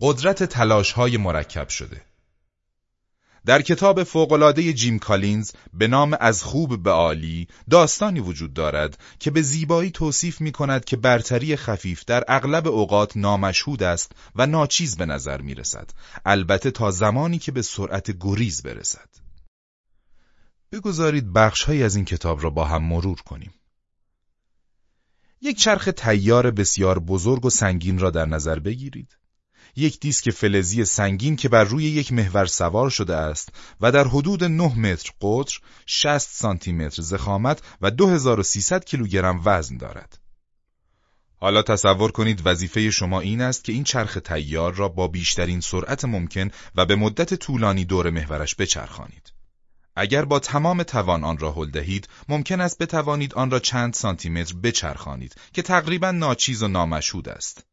قدرت تلاش های مرکب شده در کتاب فوقلاده جیم کالینز به نام از خوب به عالی داستانی وجود دارد که به زیبایی توصیف می کند که برتری خفیف در اغلب اوقات نامشهود است و ناچیز به نظر می رسد. البته تا زمانی که به سرعت گریز برسد. بگذارید بخشهایی از این کتاب را با هم مرور کنیم. یک چرخ تیار بسیار بزرگ و سنگین را در نظر بگیرید. یک دیسک فلزی سنگین که بر روی یک محور سوار شده است و در حدود 9 متر قطر، 60 سانتی متر زخامت و 2300 کیلوگرم وزن دارد. حالا تصور کنید وظیفه شما این است که این چرخ تیار را با بیشترین سرعت ممکن و به مدت طولانی دور محورش بچرخانید. اگر با تمام توان آن را هل دهید، ممکن است بتوانید آن را چند سانتی متر بچرخانید که تقریبا ناچیز و نامشهود است.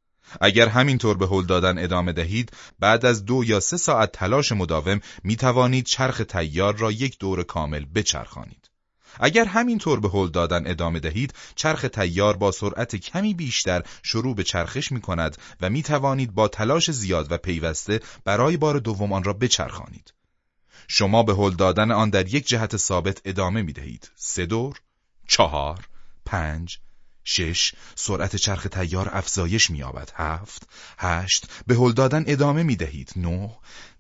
اگر همینطور به هل دادن ادامه دهید بعد از دو یا سه ساعت تلاش مداوم می توانید چرخ تیار را یک دور کامل بچرخانید. اگر همینطور به هل دادن ادامه دهید چرخ تیار با سرعت کمی بیشتر شروع به چرخش می کند و می توانید با تلاش زیاد و پیوسته برای بار دوم آن را بچرخانید. شما به هل دادن آن در یک جهت ثابت ادامه می دهید. سه دور، چهار، پنج، شش سرعت چرخ تیار افزایش می‌یابد. هفت هشت به هل دادن ادامه می‌دهید. نه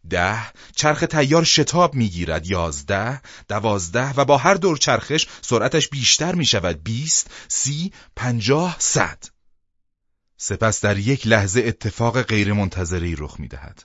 ده چرخ تیار شتاب می‌گیرد. یازده دوازده و با هر دور چرخش سرعتش بیشتر می‌شود. بیست سی پنجاه صد. سپس در یک لحظه اتفاق غیرمنتظری رخ می‌دهد.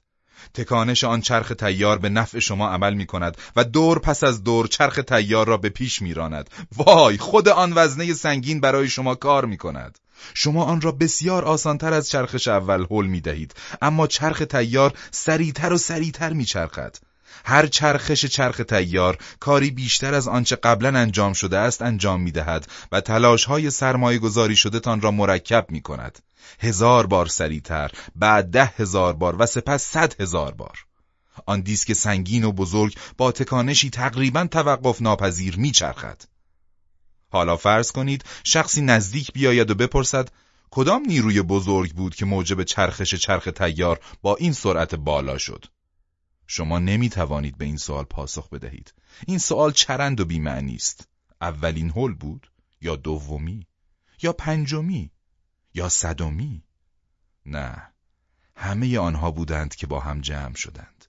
تکانش آن چرخ تیار به نفع شما عمل می کند و دور پس از دور چرخ تیار را به پیش می راند. وای خود آن وزنه سنگین برای شما کار می کند. شما آن را بسیار آسانتر از چرخش اول حل می دهید اما چرخ تیار سریعتر و سریعتر می چرخد. هر چرخش چرخ تیار کاری بیشتر از آنچه قبلا انجام شده است انجام می دهد و تلاش های سرمایه گذاری شده تان را مرکب می کند. هزار بار سریعتر بعد ده هزار بار و سپس صد هزار بار. آن دیسک سنگین و بزرگ با تکانشی تقریبا توقف ناپذیر میچرخد. حالا فرض کنید شخصی نزدیک بیاید و بپرسد کدام نیروی بزرگ بود که موجب چرخش چرخ تیار با این سرعت بالا شد؟ شما نمی توانید به این سوال پاسخ بدهید. این سوال چرند و بیمعنی است. اولین هل بود یا دومی یا پنجمی یا صدمی؟ نه. همه آنها بودند که با هم جمع شدند.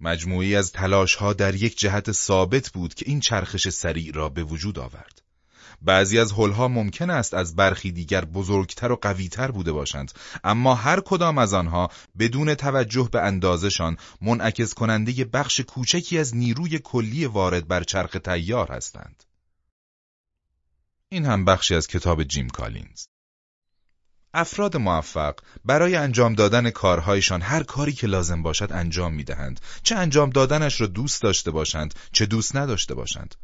مجموعی از تلاش ها در یک جهت ثابت بود که این چرخش سریع را به وجود آورد. بعضی از هلها ممکن است از برخی دیگر بزرگتر و قویتر بوده باشند. اما هر کدام از آنها بدون توجه به اندازشان منعکس کننده بخش کوچکی از نیروی کلی وارد بر چرخ تیار هستند. این هم بخشی از کتاب جیم کالینز. افراد موفق برای انجام دادن کارهایشان هر کاری که لازم باشد انجام می‌دهند. چه انجام دادنش را دوست داشته باشند چه دوست نداشته باشند.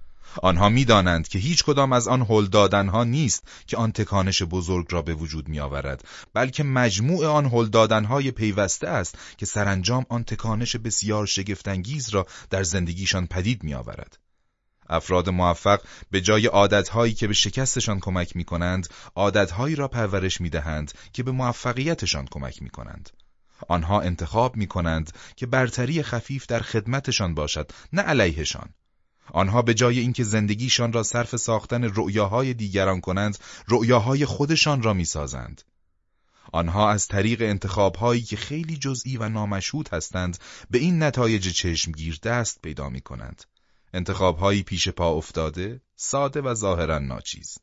آنها می‌دانند که هیچ کدام از آن هل دادنها نیست که آن تکانش بزرگ را به وجود می آورد بلکه مجموع آن هل دادنهای پیوسته است که سرانجام آن تکانش بسیار شگفتانگیز را در زندگیشان پدید می آورد افراد موفق به جای عادتهایی که به شکستشان کمک می کنند، عادتهایی را پرورش می دهند که به موفقیتشان کمک می کنند. آنها انتخاب می کنند که برتری خفیف در خدمتشان باشد، نه علیهشان. آنها به جای اینکه زندگیشان را صرف ساختن رؤیاهای دیگران کنند، رؤیاهای خودشان را می‌سازند. آنها از طریق انتخابهایی که خیلی جزئی و نامشهود هستند، به این نتایج چشمگیر دست پیدا می کنند. انتخابهایی پیش پا افتاده، ساده و ظاهرا ناچیز.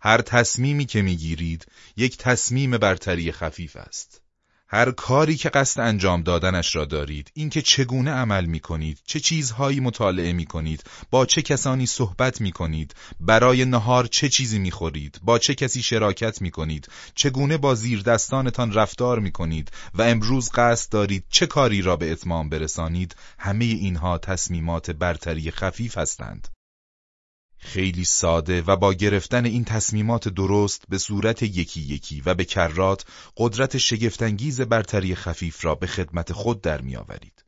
هر تصمیمی که می‌گیرید یک تصمیم برتری خفیف است. هر کاری که قصد انجام دادنش را دارید اینکه چگونه عمل می کنید چه چیزهایی مطالعه می کنید با چه کسانی صحبت می کنید برای نهار چه چیزی می خورید با چه کسی شراکت می کنید چگونه با زیر دستانتان رفتار می کنید و امروز قصد دارید چه کاری را به اتمام برسانید همه اینها تصمیمات برتری خفیف هستند. خیلی ساده و با گرفتن این تصمیمات درست به صورت یکی یکی و به کرات قدرت شگفتانگیز برتری خفیف را به خدمت خود در میآورید.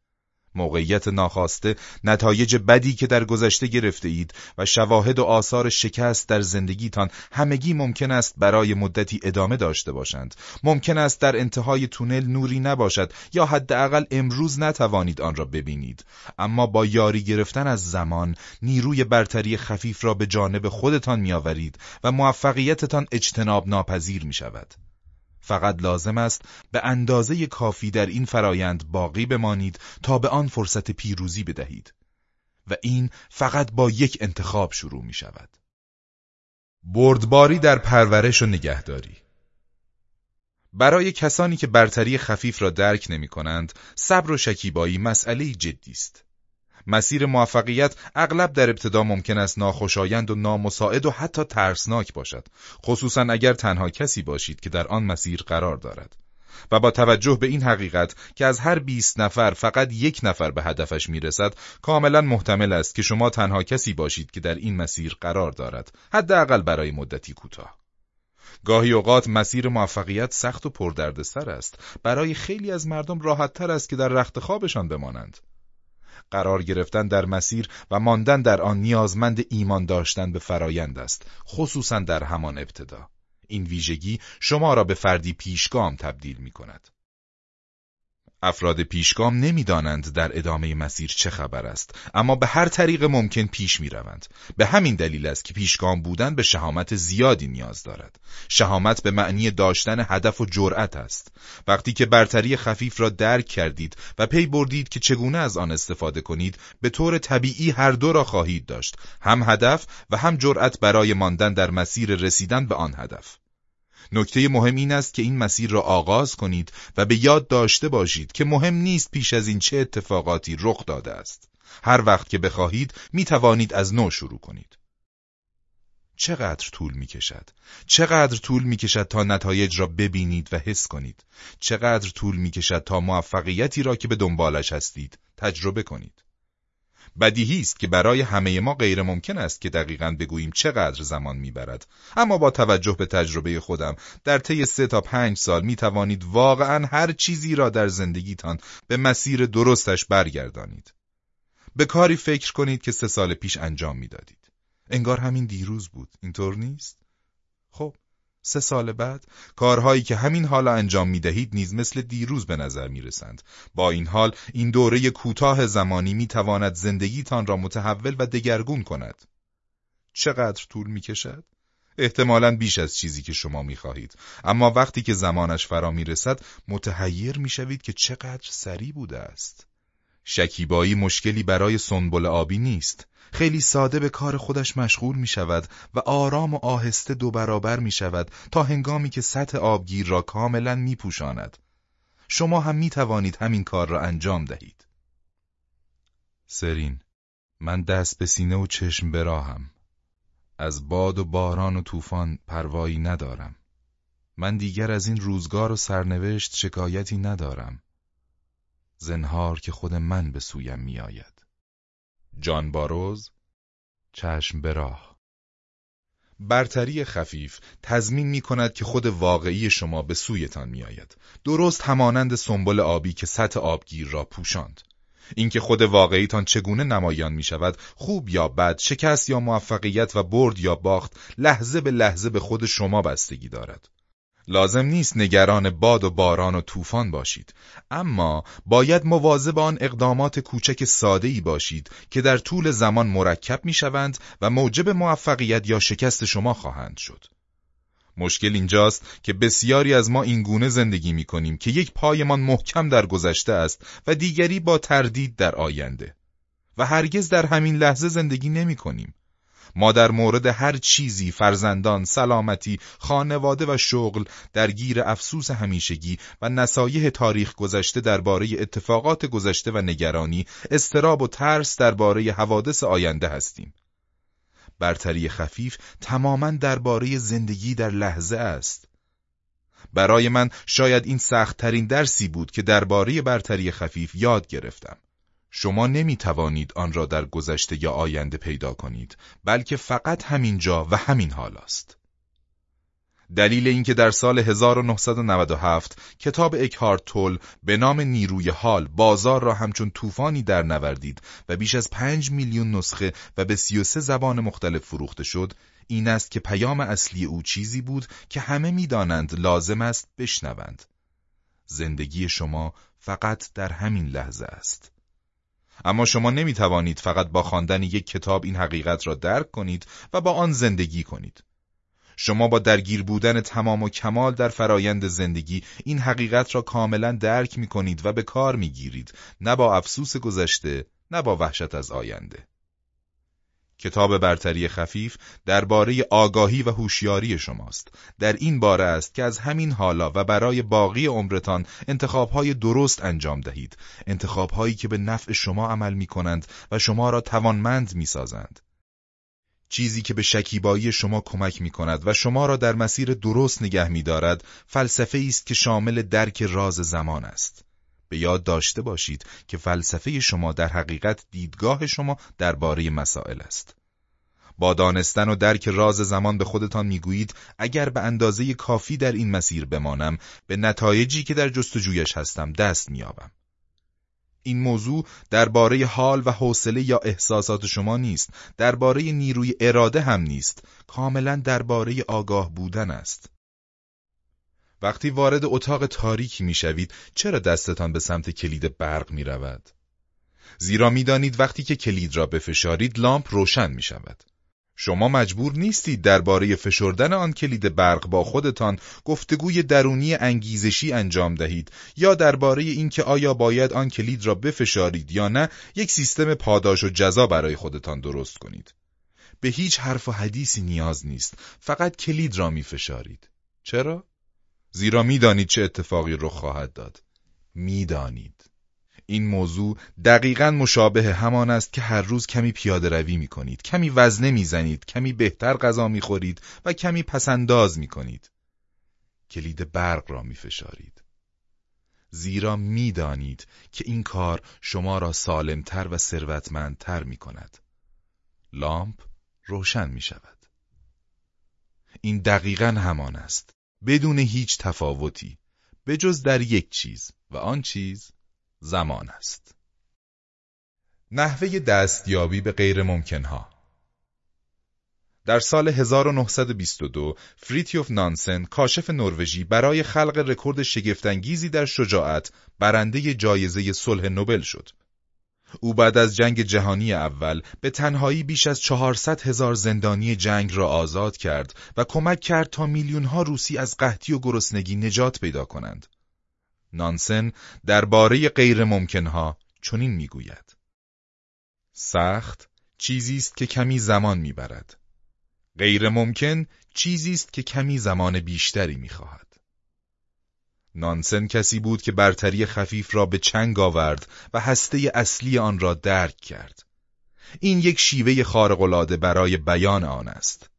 موقعیت ناخواسته نتایج بدی که در گذشته گرفته اید و شواهد و آثار شکست در زندگیتان همگی ممکن است برای مدتی ادامه داشته باشند. ممکن است در انتهای تونل نوری نباشد یا حداقل امروز نتوانید آن را ببینید. اما با یاری گرفتن از زمان نیروی برتری خفیف را به جانب خودتان میآورید و موفقیتتان اجتناب ناپذیر می شود فقط لازم است به اندازه کافی در این فرایند باقی بمانید تا به آن فرصت پیروزی بدهید و این فقط با یک انتخاب شروع می شود. بردباری در پرورش و نگهداری برای کسانی که برتری خفیف را درک نمی کنند، صبر و شکیبایی مسئله جدی است. مسیر موفقیت اغلب در ابتدا ممکن است ناخوشایند و نامساعد و حتی ترسناک باشد خصوصا اگر تنها کسی باشید که در آن مسیر قرار دارد. و با توجه به این حقیقت که از هر 20 نفر فقط یک نفر به هدفش می‌رسد کاملا محتمل است که شما تنها کسی باشید که در این مسیر قرار دارد حداقل برای مدتی کوتاه. گاهی اوقات مسیر موفقیت سخت و پردردسر است. برای خیلی از مردم راحتتر است که در رخت خوابشان بمانند. قرار گرفتن در مسیر و ماندن در آن نیازمند ایمان داشتن به فرایند است خصوصا در همان ابتدا. این ویژگی شما را به فردی پیشگام تبدیل می کند افراد پیشگام نمی‌دانند در ادامه مسیر چه خبر است اما به هر طریق ممکن پیش می روند. به همین دلیل است که پیشگام بودن به شهامت زیادی نیاز دارد. شهامت به معنی داشتن هدف و جرأت است. وقتی که برتری خفیف را درک کردید و پی بردید که چگونه از آن استفاده کنید به طور طبیعی هر دو را خواهید داشت هم هدف و هم جرأت برای ماندن در مسیر رسیدن به آن هدف. نکته مهم این است که این مسیر را آغاز کنید و به یاد داشته باشید که مهم نیست پیش از این چه اتفاقاتی رخ داده است. هر وقت که بخواهید می توانید از نو شروع کنید. چقدر طول می کشد؟ چقدر طول می کشد تا نتایج را ببینید و حس کنید؟ چقدر طول می کشد تا موفقیتی را که به دنبالش هستید تجربه کنید؟ بدیهی است که برای همه ما غیر ممکن است که دقیقا بگوییم چقدر زمان می‌برد. اما با توجه به تجربه خودم در طی سه تا پنج سال می توانید واقعا هر چیزی را در زندگیتان به مسیر درستش برگردانید. به کاری فکر کنید که سه سال پیش انجام می‌دادید. انگار همین دیروز بود. اینطور نیست؟ خب سه سال بعد کارهایی که همین حالا انجام می دهید نیز مثل دیروز به نظر می رسند. با این حال این دوره کوتاه زمانی می تواند زندگیتان را متحول و دگرگون کند. چقدر طول می کشد؟ احتمالا بیش از چیزی که شما می خواهید. اما وقتی که زمانش فرا می رسد متحیر می شوید که چقدر سریع بوده است. شکیبایی مشکلی برای سنبل آبی نیست. خیلی ساده به کار خودش مشغول می شود و آرام و آهسته دو برابر می شود تا هنگامی که سطح آبگیر را کاملا می پوشاند. شما هم می توانید همین کار را انجام دهید. سرین من دست به سینه و چشم براهم. از باد و باران و طوفان پروایی ندارم. من دیگر از این روزگار و سرنوشت شکایتی ندارم. زنهار که خود من به سویم می آید. جان باروز چشم به راه برتری خفیف تضمین می کند که خود واقعی شما به سویتان می آید. درست همانند سنبل آبی که سطح آبگیر را پوشاند. اینکه خود واقعیتان چگونه نمایان می شود خوب یا بد شکست یا موفقیت و برد یا باخت لحظه به لحظه به خود شما بستگی دارد لازم نیست نگران باد و باران و طوفان باشید. اما باید مواظب آن اقدامات کوچک ساده ای باشید که در طول زمان مرکب می شوند و موجب موفقیت یا شکست شما خواهند شد. مشکل اینجاست که بسیاری از ما اینگونه زندگی می کنیم که یک پایمان محکم در گذشته است و دیگری با تردید در آینده. و هرگز در همین لحظه زندگی نمی کنیم ما در مورد هر چیزی فرزندان، سلامتی، خانواده و شغل درگیر افسوس همیشگی و نصایح تاریخ گذشته درباره اتفاقات گذشته و نگرانی، استراب و ترس درباره حوادث آینده هستیم. برتری خفیف تماما درباره زندگی در لحظه است. برای من شاید این سختترین درسی بود که درباره برتری خفیف یاد گرفتم. شما نمی توانید آن را در گذشته یا آینده پیدا کنید بلکه فقط همین جا و همین حال است. دلیل اینکه در سال 1997 کتاب اکهارت تول به نام نیروی حال بازار را همچون طوفانی در نوردید و بیش از 5 میلیون نسخه و به 33 زبان مختلف فروخته شد این است که پیام اصلی او چیزی بود که همه می‌دانند لازم است بشنوند زندگی شما فقط در همین لحظه است اما شما نمی توانید فقط با خواندن یک کتاب این حقیقت را درک کنید و با آن زندگی کنید. شما با درگیر بودن تمام و کمال در فرایند زندگی این حقیقت را کاملا درک می کنید و به کار می گیرید نه با افسوس گذشته نه با وحشت از آینده. کتاب برتری خفیف درباره آگاهی و هوشیاری شماست. در این باره است که از همین حالا و برای باقی عمرتان انتخابهای درست انجام دهید. انتخابهایی که به نفع شما عمل می کنند و شما را توانمند می سازند چیزی که به شکیبایی شما کمک می کند و شما را در مسیر درست نگه می دارد فلسفه است که شامل درک راز زمان است. به یاد داشته باشید که فلسفه شما در حقیقت دیدگاه شما درباره مسائل است. با دانستن و درک راز زمان به خودتان می‌گویید اگر به اندازه کافی در این مسیر بمانم به نتایجی که در جستجویش هستم دست میابم. این موضوع درباره حال و حوصله یا احساسات شما نیست درباره نیروی اراده هم نیست کاملا درباره آگاه بودن است وقتی وارد اتاق تاریکی می‌شوید چرا دستتان به سمت کلید برق می رود؟ زیرا می‌دانید وقتی که کلید را بفشارید لامپ روشن می شود. شما مجبور نیستید درباره فشردن آن کلید برق با خودتان گفتگوی درونی انگیزشی انجام دهید یا درباره اینکه آیا باید آن کلید را بفشارید یا نه یک سیستم پاداش و جزا برای خودتان درست کنید. به هیچ حرف و حدیثی نیاز نیست، فقط کلید را میفشارید. چرا؟ زیرا می‌دانید چه اتفاقی رخ خواهد داد. می‌دانید. این موضوع دقیقا مشابه همان است که هر روز کمی پیاده روی می کنید، کمی وزنه می زنید، کمی بهتر غذا می خورید و کمی پسنداز می کنید. کلید برق را می فشارید. زیرا می‌دانید که این کار شما را سالمتر و ثروتمندتر می کند. لامپ روشن می شود. این دقیقا همان است. بدون هیچ تفاوتی. به جز در یک چیز و آن چیز زمان است. نحوه دستیابی به غیر ممکنها در سال 1922 فریتیوف نانسن کاشف نروژی برای خلق رکورد شگفتانگیزی در شجاعت برنده جایزه صلح نوبل شد. او بعد از جنگ جهانی اول به تنهایی بیش از 400 هزار زندانی جنگ را آزاد کرد و کمک کرد تا میلیون ها روسی از قحطی و گرسنگی نجات پیدا کنند. نانسن درباره غیر ممکنها چنین می‌گوید. سخت چیزی است که کمی زمان می‌برد. غیر ممکن چیزی است که کمی زمان بیشتری می‌خواهد. نانسن کسی بود که برتری خفیف را به چنگ آورد و هسته اصلی آن را درک کرد. این یک شیوه خارق‌العاده برای بیان آن است.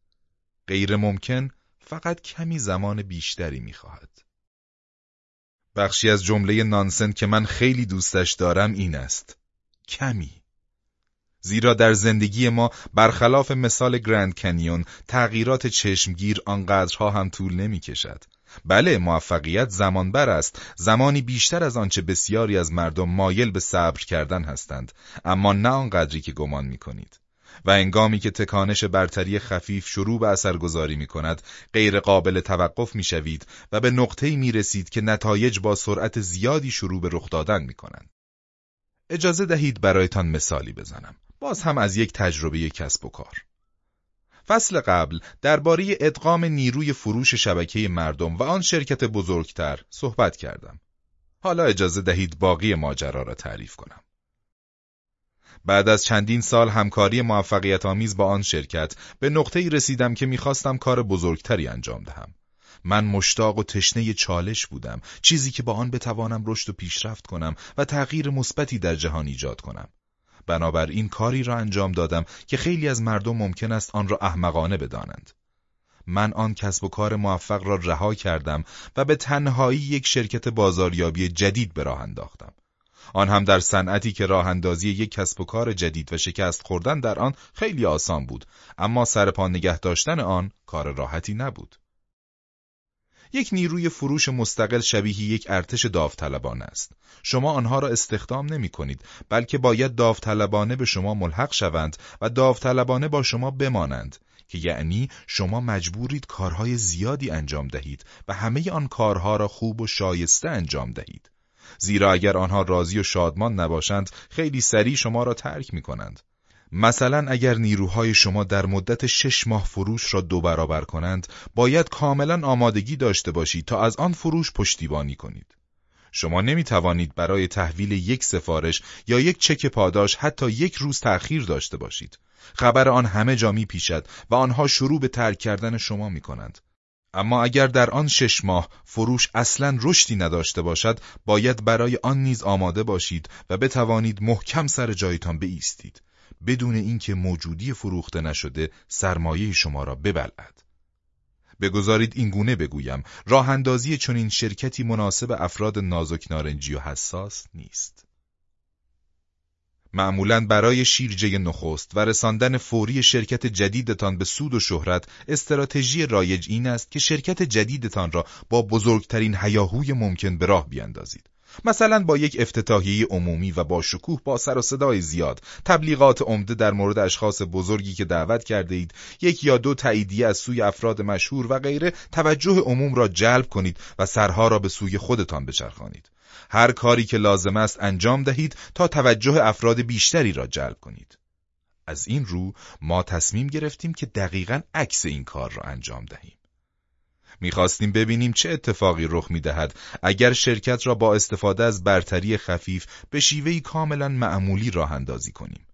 غیر ممکن فقط کمی زمان بیشتری می‌خواهد. بخشی از جمله نانسن که من خیلی دوستش دارم این است. کمی. زیرا در زندگی ما برخلاف مثال گرند کنیون تغییرات چشمگیر آنقدرها هم طول نمی کشد. بله موفقیت زمان بر است زمانی بیشتر از آنچه بسیاری از مردم مایل به صبر کردن هستند اما نه آنقدری که گمان می کنید و انگامی که تکانش برتری خفیف شروع به اثرگذاری می کند غیر قابل توقف می شوید و به نقطه‌ای می رسید که نتایج با سرعت زیادی شروع به رخ دادن می کنند. اجازه دهید برایتان مثالی بزنم. باز هم از یک تجربه کسب و کار. فصل قبل درباره ادغام نیروی فروش شبکه مردم و آن شرکت بزرگتر صحبت کردم. حالا اجازه دهید باقی ماجرا را تعریف کنم. بعد از چندین سال همکاری موفقیت آمیز با آن شرکت به نقطه‌ای رسیدم که می‌خواستم کار بزرگتری انجام دهم. من مشتاق و تشنه چالش بودم، چیزی که با آن بتوانم رشد و پیشرفت کنم و تغییر مثبتی در جهان ایجاد کنم. بنابراین کاری را انجام دادم که خیلی از مردم ممکن است آن را احمقانه بدانند. من آن کسب و کار موفق را رها کردم و به تنهایی یک شرکت بازاریابی جدید به راه انداختم. آن هم در صنعتی که راه اندازی یک کسب و کار جدید و شکست خوردن در آن خیلی آسان بود اما سرپا نگه داشتن آن کار راحتی نبود یک نیروی فروش مستقل شبیه یک ارتش داوطلبانه است. شما آنها را استخدام نمی کنید بلکه باید داوطلبانه به شما ملحق شوند و داوطلبانه با شما بمانند که یعنی شما مجبورید کارهای زیادی انجام دهید و همه آن کارها را خوب و شایسته انجام دهید. زیرا اگر آنها راضی و شادمان نباشند خیلی سریع شما را ترک می کنند. مثلا اگر نیروهای شما در مدت شش ماه فروش را دو برابر کنند، باید کاملا آمادگی داشته باشید تا از آن فروش پشتیبانی کنید. شما نمی توانید برای تحویل یک سفارش یا یک چک پاداش حتی یک روز تأخیر داشته باشید. خبر آن همه جا می پیشد و آنها شروع به ترک کردن شما می کنند. اما اگر در آن شش ماه فروش اصلا رشدی نداشته باشد باید برای آن نیز آماده باشید و بتوانید محکم سر جایتان بایستید بدون اینکه موجودی فروخته نشده سرمایه شما را ببلعد بگذارید این گونه بگویم راه اندازی چنین شرکتی مناسب افراد نازک نارنجی و حساس نیست معمولا برای شیرجه نخست و رساندن فوری شرکت جدیدتان به سود و شهرت استراتژی رایج این است که شرکت جدیدتان را با بزرگترین هیاهوی ممکن به راه بیاندازید. مثلا با یک افتتاحیه عمومی و با شکوه با سر و صدای زیاد تبلیغات عمده در مورد اشخاص بزرگی که دعوت کرده اید یک یا دو تاییدیه از سوی افراد مشهور و غیره توجه عموم را جلب کنید و سرها را به سوی خودتان بچرخانید هر کاری که لازم است انجام دهید تا توجه افراد بیشتری را جلب کنید. از این رو ما تصمیم گرفتیم که دقیقا عکس این کار را انجام دهیم. می‌خواستیم ببینیم چه اتفاقی رخ می‌دهد اگر شرکت را با استفاده از برتری خفیف به شیوهی کاملا معمولی راه اندازی کنیم.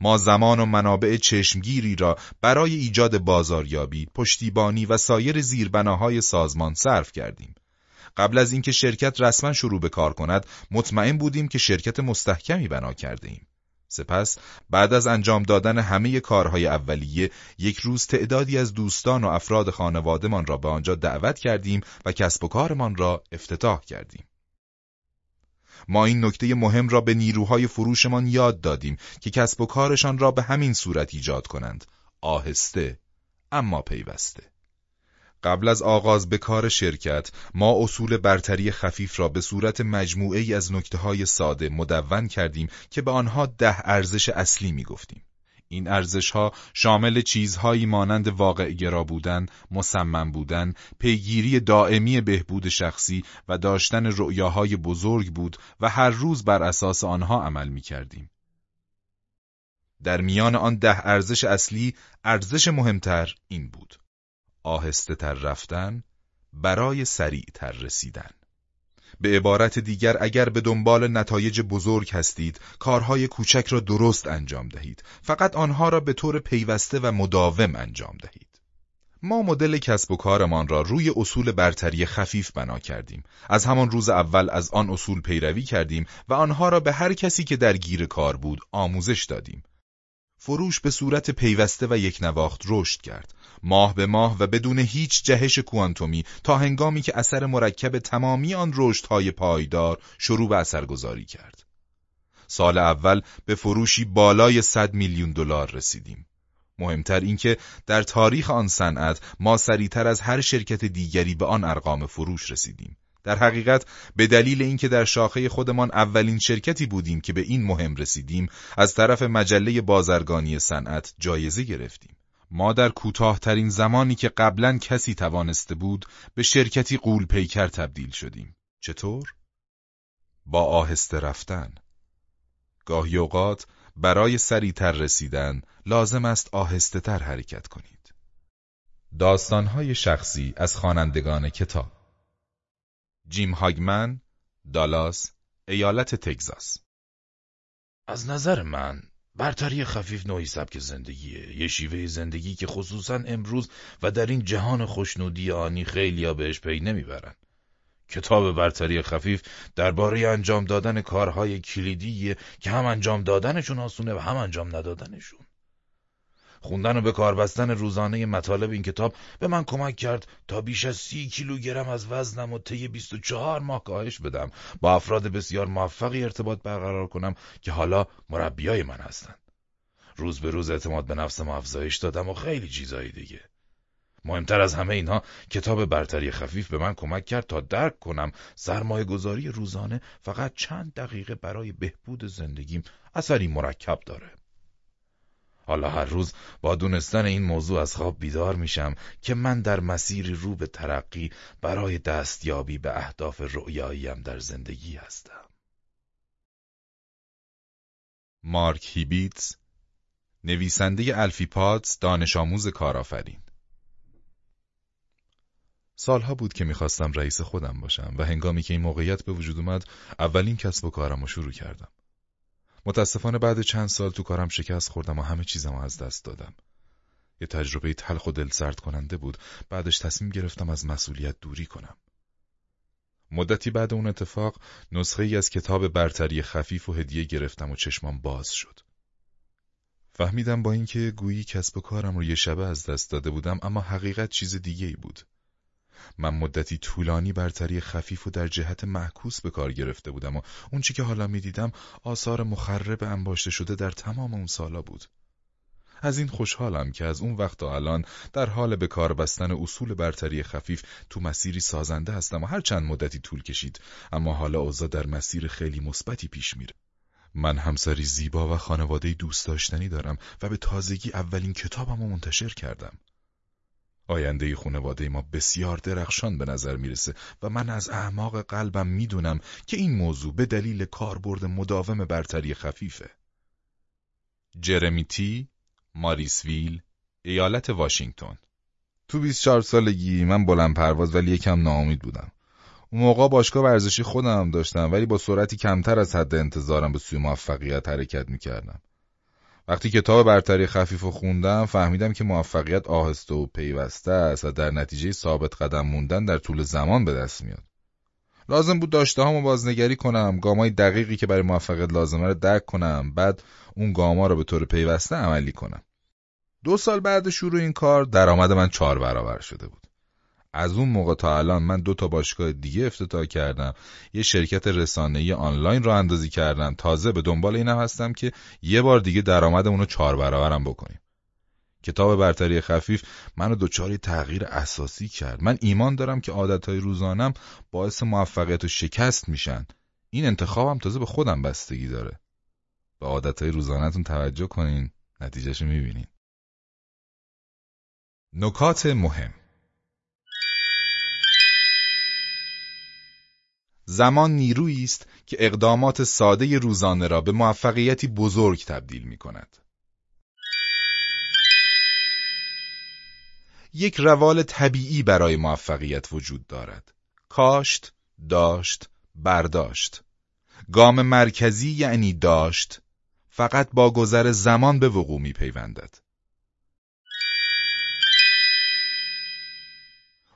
ما زمان و منابع چشمگیری را برای ایجاد بازاریابی، پشتیبانی و سایر زیربناهای سازمان صرف کردیم. قبل از اینکه شرکت رسما شروع به کار کند مطمئن بودیم که شرکت مستحکمی بنا کرده ایم. سپس بعد از انجام دادن همه کارهای اولیه یک روز تعدادی از دوستان و افراد خانوادهمان را به آنجا دعوت کردیم و کسب و کارمان را افتتاح کردیم. ما این نکته مهم را به نیروهای فروشمان یاد دادیم که کسب و کارشان را به همین صورت ایجاد کنند. آهسته اما پیوسته. قبل از آغاز به کار شرکت ما اصول برتری خفیف را به صورت مجموعه از نکته های ساده مدون کردیم که به آنها ده ارزش اصلی می گفتیم. این ارزش ها شامل چیزهایی مانند واقع گرا بودن، مصمم بودن، پیگیری دائمی بهبود شخصی و داشتن رؤیاهای بزرگ بود و هر روز بر اساس آنها عمل می کردیم. در میان آن ده ارزش اصلی، ارزش مهمتر این بود. آهسته تر رفتن برای سریع تر رسیدن. به عبارت دیگر اگر به دنبال نتایج بزرگ هستید کارهای کوچک را درست انجام دهید. فقط آنها را به طور پیوسته و مداوم انجام دهید. ما مدل کسب و کارمان را روی اصول برتری خفیف بنا کردیم. از همان روز اول از آن اصول پیروی کردیم و آنها را به هر کسی که در گیر کار بود آموزش دادیم. فروش به صورت پیوسته و یک نواخت رشد کرد. ماه به ماه و بدون هیچ جهش کوانتومی تا هنگامی که اثر مرکب تمامی آن رشدهای پایدار شروع به اثرگذاری کرد. سال اول به فروشی بالای 100 میلیون دلار رسیدیم. مهمتر اینکه در تاریخ آن صنعت ما سریعتر از هر شرکت دیگری به آن ارقام فروش رسیدیم. در حقیقت به دلیل اینکه در شاخه خودمان اولین شرکتی بودیم که به این مهم رسیدیم از طرف مجله بازرگانی صنعت جایزه گرفتیم. ما در کوتاهترین زمانی که قبلا کسی توانسته بود به شرکتی قول پیکر تبدیل شدیم. چطور؟ با آهسته رفتن. گاهی اوقات برای سریعتر رسیدن لازم است آهسته تر حرکت کنید. داستانهای شخصی از خوانندگان کتاب جیم هاگمن، دالاس، ایالت تگزاس از نظر من برتری خفیف نوعی سبک زندگیه. یه شیوه زندگی که خصوصا امروز و در این جهان خوشنودی آنی خیلیا بهش پی نمی‌برن. کتاب برتری خفیف درباره انجام دادن کارهای کلیدیه که هم انجام دادنشون آسونه و هم انجام ندادنشون. خوندن و به کار بستن روزانه مطالب این کتاب به من کمک کرد تا بیش از سی کیلوگرم از وزنم و طی 24 ماه کاهش بدم. با افراد بسیار موفقی ارتباط برقرار کنم که حالا مربیای من هستند روز به روز اعتماد به نفسم افزایش دادم و خیلی چیزایی دیگه. مهمتر از همه اینها کتاب برتری خفیف به من کمک کرد تا درک کنم سرمایه گذاری روزانه فقط چند دقیقه برای بهبود زندگیم اثری مرکب داره. حالا هر روز با دونستن این موضوع از خواب بیدار میشم که من در مسیری رو به ترقی برای دستیابی به اهداف رؤیاییم در زندگی هستم. مارک هیبیتز نویسنده الفی پادز دانش آموز کارآفرین سالها بود که می‌خواستم رئیس خودم باشم و هنگامی که این موقعیت به وجود اومد اولین کسب و کارم رو شروع کردم. متاسفانه بعد چند سال تو کارم شکست خوردم و همه چیزم از دست دادم. یه تجربه تلخ و دلسرد کننده بود. بعدش تصمیم گرفتم از مسئولیت دوری کنم. مدتی بعد اون اتفاق نسخه ای از کتاب برتری خفیف و هدیه گرفتم و چشمام باز شد. فهمیدم با اینکه گویی کسب و کارم رو یه شبه از دست داده بودم اما حقیقت چیز دیگه ای بود. من مدتی طولانی برتری خفیف و در جهت محکوس به کار گرفته بودم و اون چی که حالا می‌دیدم آثار مخرب انباشته شده در تمام اون سالا بود. از این خوشحالم که از اون وقت تا الان در حال به کار بستن اصول برتری خفیف تو مسیری سازنده هستم و هر چند مدتی طول کشید اما حالا اوضاع در مسیر خیلی مثبتی پیش میره. من همسری زیبا و خانواده دوست داشتنی دارم و به تازگی اولین کتابم رو منتشر کردم. آینده خانواده ما بسیار درخشان به نظر می‌رسه و من از اعماق قلبم می‌دونم که این موضوع به دلیل کاربرد مداوم برتری خفیفه. جرمی تی، ماریسویل، ایالت واشنگتن تو 24 سالگی من بلند پرواز ولی یکم ناامید بودم. اون موقع باشگاه ورزشی خودم داشتم ولی با سرعتی کمتر از حد انتظارم به سوی موفقیت حرکت می‌کردم. وقتی کتاب برتری خفیف و خوندم فهمیدم که موفقیت آهسته و پیوسته است و در نتیجه ثابت قدم موندن در طول زمان به دست میاد. لازم بود داشته هامو بازنگری کنم، گامای دقیقی که برای موفقیت لازمه رو درک کنم، بعد اون گاما رو به طور پیوسته عملی کنم. دو سال بعد شروع این کار درآمد من چهار برابر شده بود. از اون موقع تا الان من دو تا باشگاه دیگه افتتاح کردم. یه شرکت رسانه‌ای آنلاین رو اندازی کردم. تازه به دنبال اینم هستم که یه بار دیگه درآمدمون رو چهار برابرم بکنیم. کتاب برتری خفیف منو دچار تغییر اساسی کرد. من ایمان دارم که عادتهای روزانم باعث موفقیت و شکست میشن. این انتخابم تازه به خودم بستگی داره. به عادتهای روزانهتون توجه کنین. نتیجهشو می‌بینین. نکات مهم. زمان نیرویی است که اقدامات ساده روزانه را به موفقیتی بزرگ تبدیل می کند. یک روال طبیعی برای موفقیت وجود دارد. کاشت، داشت، برداشت. گام مرکزی یعنی داشت، فقط با گذر زمان به وقوع می پیوندد.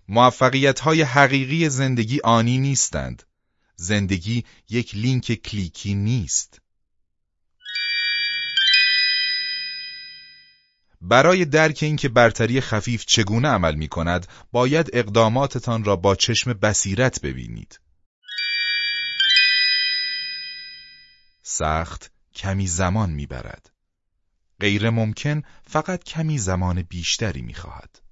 موفقیت های حقیقی زندگی آنی نیستند زندگی یک لینک کلیکی نیست. برای درک اینکه برتری خفیف چگونه عمل می کند، باید اقداماتتان را با چشم بصیرت ببینید. سخت کمی زمان می‌برد. غیر ممکن فقط کمی زمان بیشتری می‌خواهد.